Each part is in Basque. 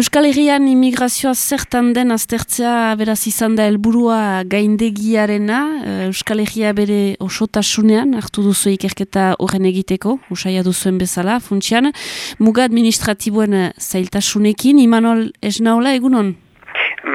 Euskal Herrian imigrazioa zertan den aztertzea beraz izan da helburua gaindegiarena. Eh, Euskal Herria bere osotasunean hartu duzu ikerketa horren egiteko, usaia duzuen bezala, funtsian. Muga administratiboen zailtasunekin, Imanol Esnaola, egunon?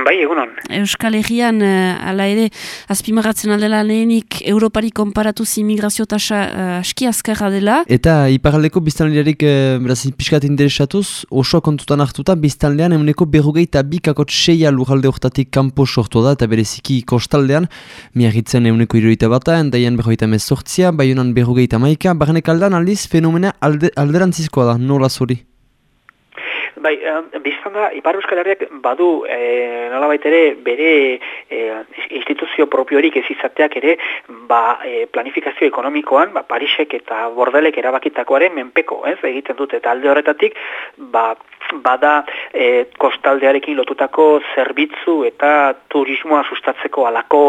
Bai, egunon. Euskal Herrian, uh, ala ere, azpimaratzen aldela lehenik, Europari konparatuz immigrazio tasa uh, aski azkarra dela. Eta iparaldeko biztanlearik, uh, beraz, piskat interesatuz, oso kontutan hartuta, biztanlean emuneko berrogeita bikakot seia lujalde hortatik kanpo sortu da, eta bereziki kostaldean, miagitzen emuneko iruita bata, endaian berrogeita mezortzia, baiunan berrogeita maika, barnek aldan aldiz fenomena alde, alderantzizkoa da, nola zori? Bai, biztan da, Ipar Euskal Herriak badu e, nola ere bere e, instituzio propiorik ez izateak ere ba, e, planifikazio ekonomikoan ba, Parisek eta Bordelek erabakitakoaren menpeko, ez, egiten dute. Eta alde horretatik ba, bada e, kostaldearekin lotutako zerbitzu eta turismoa sustatzeko alako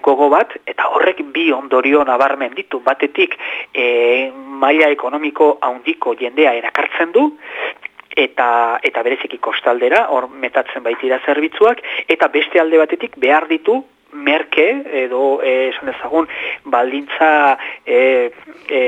gogo bat, eta horrek bi ondorio nabarmen ditu. Batetik e, maila ekonomiko haundiko jendea erakartzen du, eta eta bereziki kostaldera hor metatzen baitira zerbitzuak eta beste alde batetik behar ditu merke edo eh, esan dezagun baldintza e, e,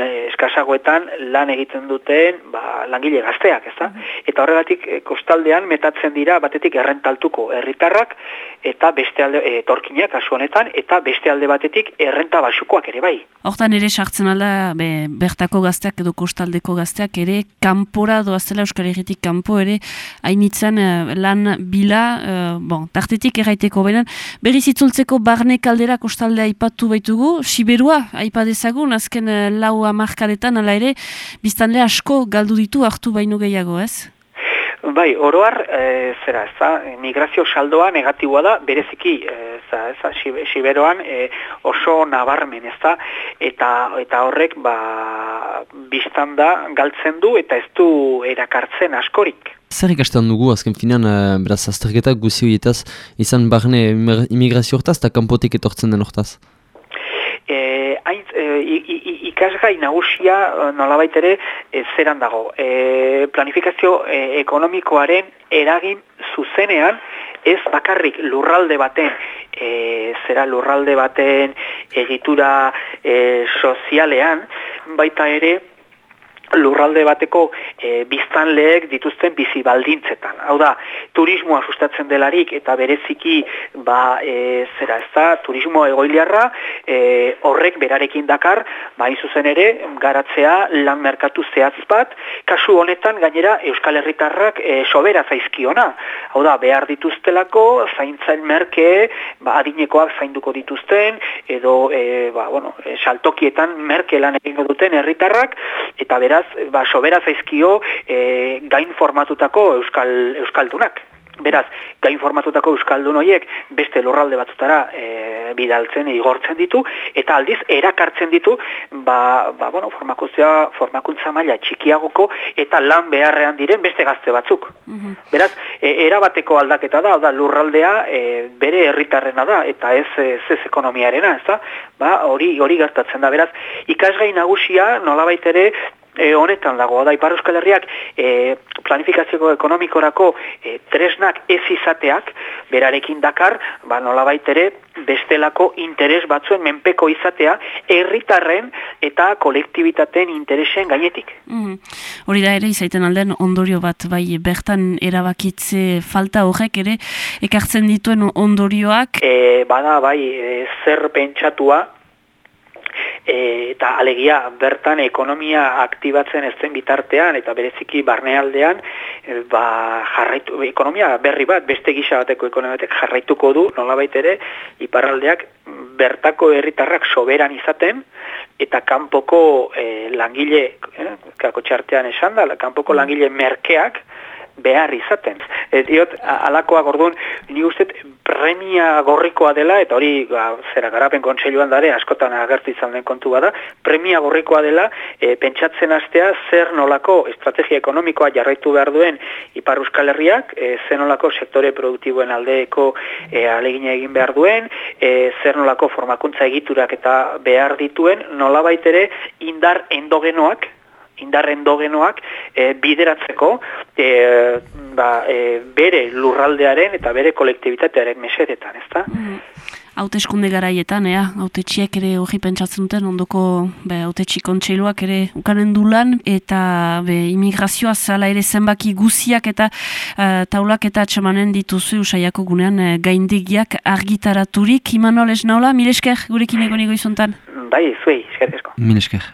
eskasagoetan lan egiten duten ba, langile gazteak, ez da? Eta horregatik kostaldean metatzen dira batetik errentaltuko herritarrak eta beste alde e, torkinak kasu honetan eta beste alde batetik errenta basukoak ere bai. Hortan ere sartzen alda be, bertako gazteak edo kostaldeko gazteak ere kanpora doazela Euskal Herritik kanpo ere hainitzen lan bila, bon, tartetik erraiteko benen, Berriz itzultzeko barne kaldera kostaldea aipatu baitugu, Siberua aipadezagun, azken uh, lau amarkadetan, ala ere, biztanle asko galdu ditu hartu baino gehiago, ez? Bai, oroar, e, zera, ez da, migrazio saldoa negatiboa da, bereziki, e, ez da, Siberoan e, oso nabarmen, ez da, eta, eta horrek, ba, biztanda galtzen du, eta ez du erakartzen askorik. Zer ikasten dugu, azken finan, uh, beraz, azterketak guzi horietaz, izan barne imigrazio hortaz, eta kanpotik etortzen den hortaz? E, e, ikasgai nagusia nolabait ere e, zeran dago. E, planifikazio e, ekonomikoaren eragin zuzenean, ez bakarrik lurralde baten, e, zera lurralde baten egitura e, sozialean, baita ere, lurralde bateko e, biztanleek dituzten bizi baldintzetan. Hau da, turismoa sustatzen delarik eta bereziki ba, e, zera ez da, turismo egoiliarra e, horrek berarekin dakar, ba, zuzen ere, garatzea lan merkatu zehatz bat, kasu honetan gainera Euskal Herritarrak e, sobera zaizkiona. Hau da, behar dituztelako, zaintzen merke, ba, adinekoak zainduko dituzten, edo, e, ba, bueno, e, saltokietan merke lan egingo duten herritarrak, eta beraz, beraz, ba, sobera zaizkio e, gain formatutako euskal, euskaldunak. Beraz, gain formatutako euskaldun horiek beste lorralde batzutara e, bidaltzen, igortzen ditu, eta aldiz, erakartzen ditu, ba, ba bueno, formakuzia, formakuntza maila txikiagoko, eta lan beharrean diren beste gazte batzuk. Mhm. Beraz, e, erabateko aldaketa da, da lurraldea e, bere herritarrena da, eta ez ez, ez ekonomiarena, ez da? Ba, hori, hori gertatzen da, beraz, ikasgai nagusia, nolabait ere, e, honetan dago, da Ipar Euskal Herriak e, planifikazio ekonomikorako e, tresnak ez izateak, berarekin dakar, ba nolabait ere, bestelako interes batzuen menpeko izatea, herritarren eta kolektibitateen interesen gainetik. Mm Hori da ere, izaiten alden ondorio bat, bai bertan erabakitze falta horrek ere, ekartzen dituen ondorioak? E, bada, bai, e, zer pentsatua, e, eta alegia bertan ekonomia aktibatzen ez zen bitartean eta bereziki barnealdean e, ba, jarraitu, ekonomia berri bat, beste gisa bateko ekonomia batek jarraituko du nolabait ere iparraldeak bertako herritarrak soberan izaten eta kanpoko e, langile eh, kako txartean esan da, kanpoko langile merkeak behar izaten. Ez diot, alakoa gordun, ni uste premia gorrikoa dela, eta hori ba, zera garapen kontseiluan dare, askotan agertu izan den kontu bada, premia gorrikoa dela, e, pentsatzen astea zer nolako estrategia ekonomikoa jarraitu behar duen Ipar Euskal Herriak, e, zer nolako sektore produktiboen aldeeko e, alegina egin behar duen, e, zer nolako formakuntza egiturak eta behar dituen, nolabait ere indar endogenoak, indarren dogenoak e, bideratzeko e, ba, e, bere lurraldearen eta bere kolektibitatearen mesedetan, ezta? Mm hauteskunde garaietan, ea, hautetxiek ere hori pentsatzen duten, ondoko be, hautetxi kontseiluak ere ukanen dulan, eta be, imigrazioa zala ere zenbaki guziak eta uh, taulak eta atxamanen dituzu usaiako gunean uh, gaindegiak argitaraturik. Imanol ez naula, mil esker gurekin egon izuntan? Bai, zuei, esker esko. Mil esker.